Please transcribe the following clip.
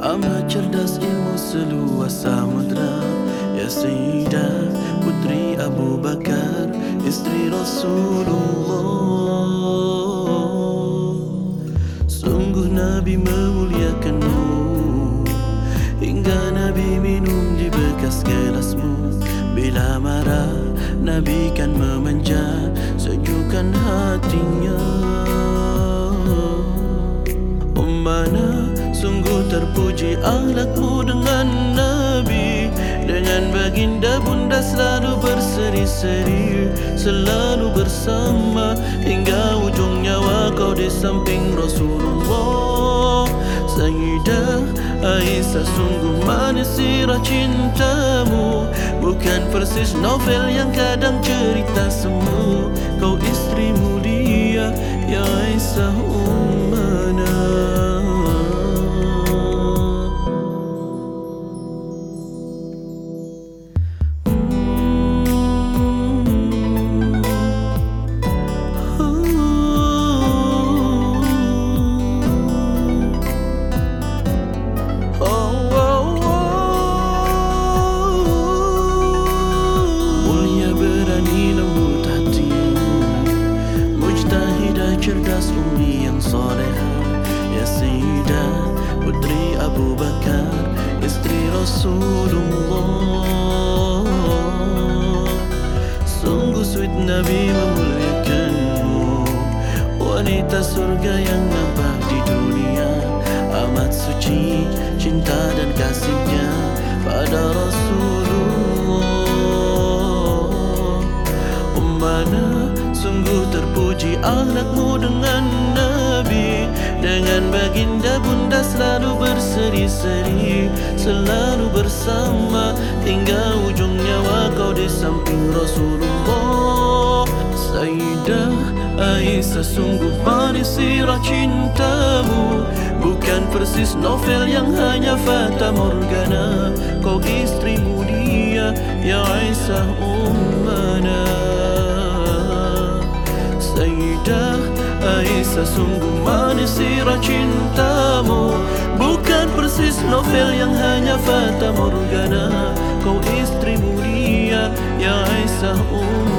Amat cerdas ilmu seluas samudra. Ya Sayyidah Putri Abu Bakar Istri Rasulullah. Sungguh Nabi memuliakanmu Hingga Nabi minum di bekas gelasmu. Bila marah Nabi kan memanja Sejukkan hatinya terpuji akhlakmu dengan Nabi. Dengan baginda bunda selalu berseri-seri Selalu bersama. Hingga ujung nyawa kau di samping Rasulullah. Sayyidah Aisyah sungguh manis sirah cintamu. Bukan persis novel yang kadang cerita semu. Kau istri mulia Ya Aisyah Cerdas umi yang soleha Ya Sayyidah Putri Abu Bakar Istri Rasulullah. Sungguh sweet Nabi memuliakanmu. Wanita surga yang nampak di dunia. Amat suci cinta dan kasihnya sungguh terpuji akhlakmu dengan Nabi. Dengan baginda bunda selalu berseri-seri Selalu bersama. Hingga ujung nyawa kau di samping Rasulullah. Sayyidah Aisyah sungguh manis sirah cintamu. Bukan persis novel yang hanya fata morgana. Kau istri mulia Ya Aisyah ummana Aisyah sungguh manis sirah cintamu. Bukan persis novel yang hanya fata morgana. Kau istri mulia Ya Aisyah ummana